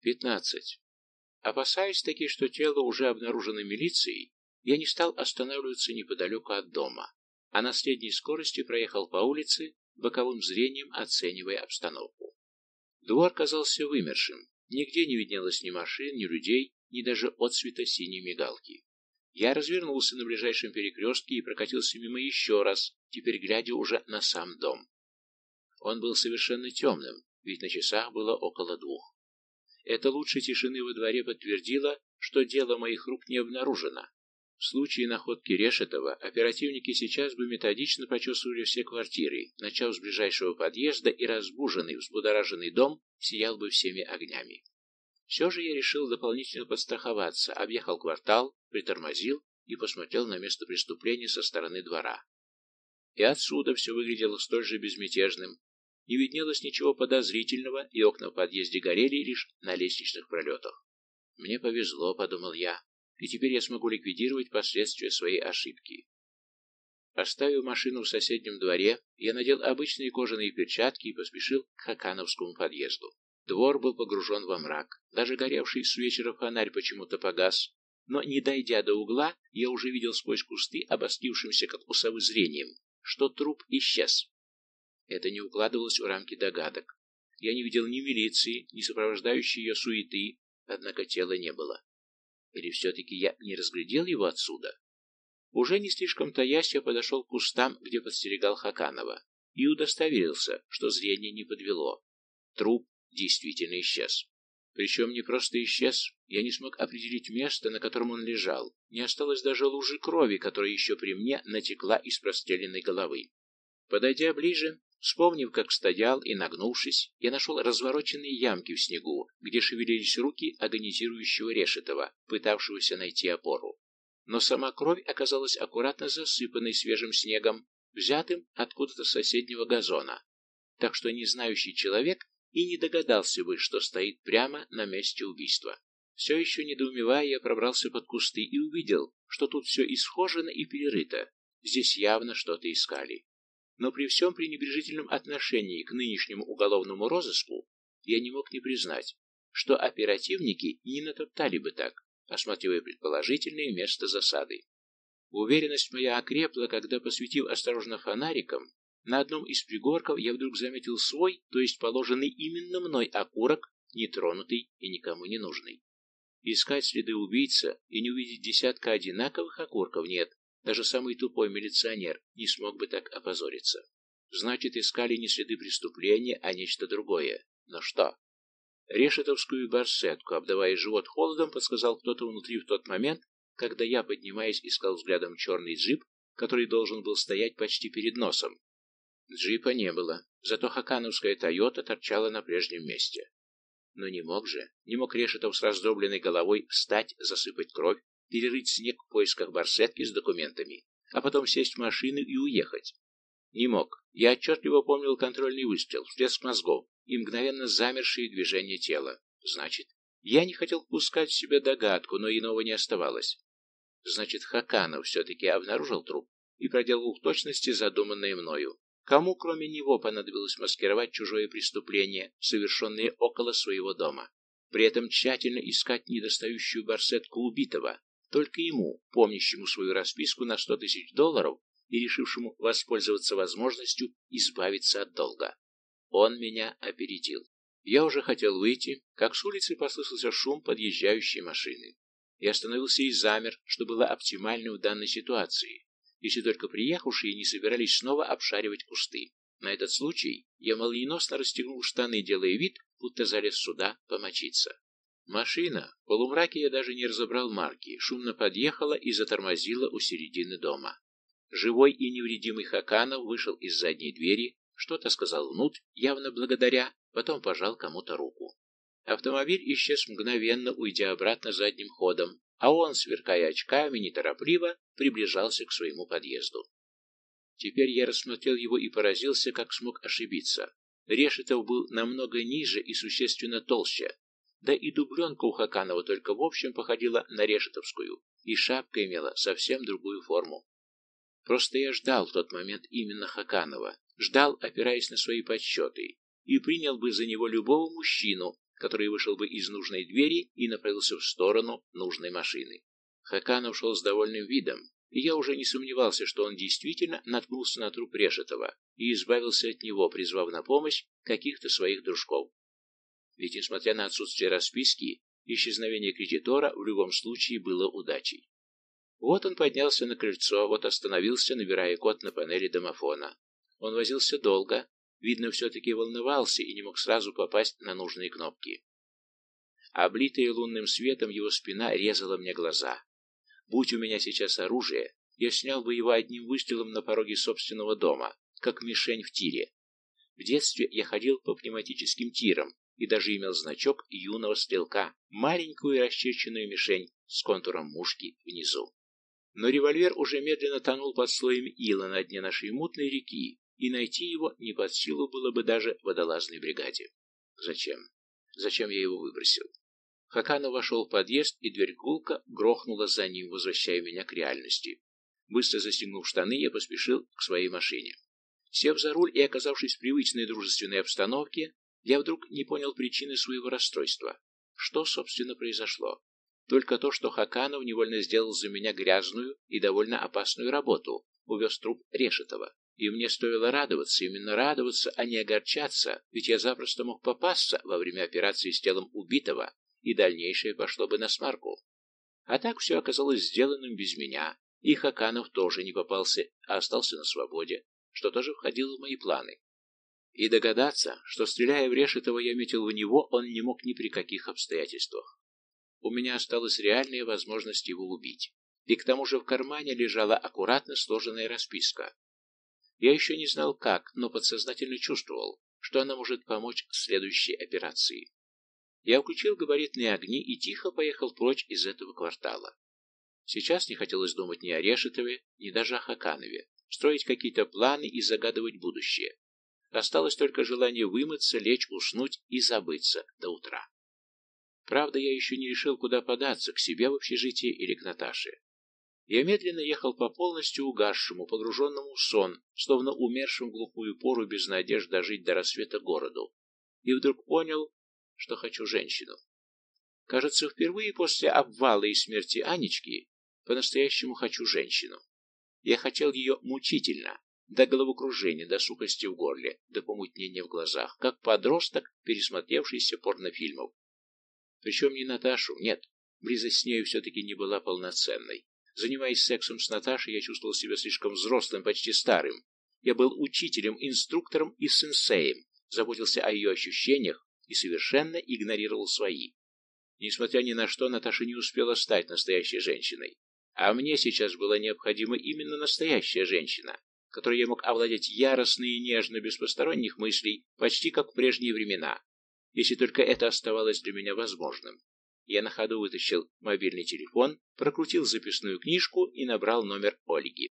Пятнадцать. Опасаясь таки, что тело уже обнаружено милицией, я не стал останавливаться неподалеку от дома, а на средней скорости проехал по улице, боковым зрением оценивая обстановку. Двор казался вымершим, нигде не виднелось ни машин, ни людей, ни даже отцвета синей мигалки. Я развернулся на ближайшем перекрестке и прокатился мимо еще раз, теперь глядя уже на сам дом. Он был совершенно темным, ведь на часах было около двух. Это лучше тишины во дворе подтвердило, что дело моих рук не обнаружено. В случае находки Решетова оперативники сейчас бы методично прочесывали все квартиры, начав с ближайшего подъезда, и разбуженный, взбудораженный дом сиял бы всеми огнями. Все же я решил дополнительно подстраховаться, объехал квартал, притормозил и посмотрел на место преступления со стороны двора. И отсюда все выглядело столь же безмятежным, не виднелось ничего подозрительного, и окна в подъезде горели лишь на лестничных пролетах. «Мне повезло», — подумал я, — «и теперь я смогу ликвидировать последствия своей ошибки». Оставив машину в соседнем дворе, я надел обычные кожаные перчатки и поспешил к Хакановскому подъезду. Двор был погружен во мрак, даже горевший с вечера фонарь почему-то погас, но, не дойдя до угла, я уже видел сквозь кусты, обостившимся, как у зрением, что труп исчез. Это не укладывалось в рамки догадок. Я не видел ни милиции, ни сопровождающей ее суеты, однако тела не было. Или все-таки я не разглядел его отсюда? Уже не слишком таясь, я подошел к кустам, где подстерегал Хаканова, и удостоверился, что зрение не подвело. Труп действительно исчез. Причем не просто исчез, я не смог определить место, на котором он лежал. Не осталось даже лужи крови, которая еще при мне натекла из простреленной головы. Подойдя ближе, Вспомнив, как стоял и нагнувшись, я нашел развороченные ямки в снегу, где шевелились руки агонизирующего Решетова, пытавшегося найти опору. Но сама кровь оказалась аккуратно засыпанной свежим снегом, взятым откуда-то с соседнего газона. Так что незнающий человек и не догадался бы, что стоит прямо на месте убийства. Все еще недоумевая, я пробрался под кусты и увидел, что тут все исхожено и перерыто. Здесь явно что-то искали. Но при всем пренебрежительном отношении к нынешнему уголовному розыску я не мог не признать, что оперативники не натоптали бы так, осматривая предположительное место засады. Уверенность моя окрепла, когда, посветив осторожно фонариком, на одном из пригорков я вдруг заметил свой, то есть положенный именно мной окурок, нетронутый и никому не нужный. Искать следы убийца и не увидеть десятка одинаковых окурков нет, даже самый тупой милиционер не смог бы так опозориться. Значит, искали не следы преступления, а нечто другое. Но что? Решетовскую барсетку, обдавая живот холодом, подсказал кто-то внутри в тот момент, когда я, поднимаясь, искал взглядом черный джип, который должен был стоять почти перед носом. Джипа не было, зато хакановская «Тойота» торчала на прежнем месте. Но не мог же, не мог Решетов с раздробленной головой встать, засыпать кровь, перерыть снег в поисках барсетки с документами, а потом сесть в машину и уехать. Не мог. Я отчетливо помнил контрольный выстрел, всплеск мозгов и мгновенно замершие движения тела. Значит, я не хотел пускать в себя догадку, но иного не оставалось. Значит, Хаканов все-таки обнаружил труп и проделал в точности задуманное мною. Кому, кроме него, понадобилось маскировать чужое преступление, совершенное около своего дома? При этом тщательно искать недостающую барсетку убитого, только ему, помнящему свою расписку на сто тысяч долларов и решившему воспользоваться возможностью избавиться от долга. Он меня опередил. Я уже хотел выйти, как с улицы послышался шум подъезжающей машины. Я остановился и замер, что было оптимально в данной ситуации, если только приехавшие не собирались снова обшаривать кусты. На этот случай я молниеносно расстегнул штаны, делая вид, будто залез сюда помочиться. Машина, в полумраке я даже не разобрал марки, шумно подъехала и затормозила у середины дома. Живой и невредимый Хаканов вышел из задней двери, что-то сказал внутрь, явно благодаря, потом пожал кому-то руку. Автомобиль исчез мгновенно, уйдя обратно задним ходом, а он, сверкая очками, неторопливо приближался к своему подъезду. Теперь я рассмотрел его и поразился, как смог ошибиться. Решетов был намного ниже и существенно толще, да и дубленка у Хаканова только в общем походила на решетовскую, и шапка имела совсем другую форму. Просто я ждал в тот момент именно Хаканова, ждал, опираясь на свои подсчеты, и принял бы за него любого мужчину, который вышел бы из нужной двери и направился в сторону нужной машины. Хакан ушел с довольным видом, и я уже не сомневался, что он действительно наткнулся на труп Решетова и избавился от него, призвав на помощь каких-то своих дружков. Ведь, несмотря на отсутствие расписки, исчезновение кредитора в любом случае было удачей. Вот он поднялся на крыльцо, вот остановился, набирая код на панели домофона. Он возился долго, видно, все-таки волновался и не мог сразу попасть на нужные кнопки. Облитая лунным светом, его спина резала мне глаза. Будь у меня сейчас оружие, я снял бы его одним выстрелом на пороге собственного дома, как мишень в тире. В детстве я ходил по пневматическим тирам и даже имел значок юного стрелка, маленькую расчерченную мишень с контуром мушки внизу. Но револьвер уже медленно тонул под слоем ила на дне нашей мутной реки, и найти его не под силу было бы даже водолазной бригаде. Зачем? Зачем я его выбросил? Хаканов вошел в подъезд, и дверь гулко грохнула за ним, возвращая меня к реальности. Быстро застегнув штаны, я поспешил к своей машине. Сев за руль и оказавшись в привычной дружественной обстановке, я вдруг не понял причины своего расстройства. Что, собственно, произошло? Только то, что Хаканов невольно сделал за меня грязную и довольно опасную работу, увез труп Решетова. И мне стоило радоваться, именно радоваться, а не огорчаться, ведь я запросто мог попасться во время операции с телом убитого, и дальнейшее пошло бы на смарку. А так все оказалось сделанным без меня, и Хаканов тоже не попался, а остался на свободе, что тоже входило в мои планы. И догадаться, что, стреляя в Решетова, я метил в него, он не мог ни при каких обстоятельствах. У меня осталась реальная возможность его убить, и к тому же в кармане лежала аккуратно сложенная расписка. Я еще не знал как, но подсознательно чувствовал, что она может помочь в следующей операции. Я включил габаритные огни и тихо поехал прочь из этого квартала. Сейчас не хотелось думать ни о Решетове, ни даже о Хаканове, строить какие-то планы и загадывать будущее. Осталось только желание вымыться, лечь, уснуть и забыться до утра. Правда, я еще не решил, куда податься, к себе в общежитие или к Наташе. Я медленно ехал по полностью угасшему, погруженному в сон, словно умершим в глухую пору без надежд дожить до рассвета городу, и вдруг понял, что хочу женщину. Кажется, впервые после обвала и смерти Анечки по-настоящему хочу женщину. Я хотел ее мучительно, до головокружения, до сухости в горле, до помутнения в глазах, как подросток, пересмотревшийся порнофильмов. Причем не Наташу, нет, близость с нею все-таки не была полноценной. Занимаясь сексом с Наташей, я чувствовал себя слишком взрослым, почти старым. Я был учителем, инструктором и сенсеем, заботился о ее ощущениях, и совершенно игнорировал свои. Несмотря ни на что, Наташа не успела стать настоящей женщиной. А мне сейчас была необходима именно настоящая женщина, которой я мог овладеть яростно и нежно, без посторонних мыслей, почти как в прежние времена, если только это оставалось для меня возможным. Я на ходу вытащил мобильный телефон, прокрутил записную книжку и набрал номер Ольги.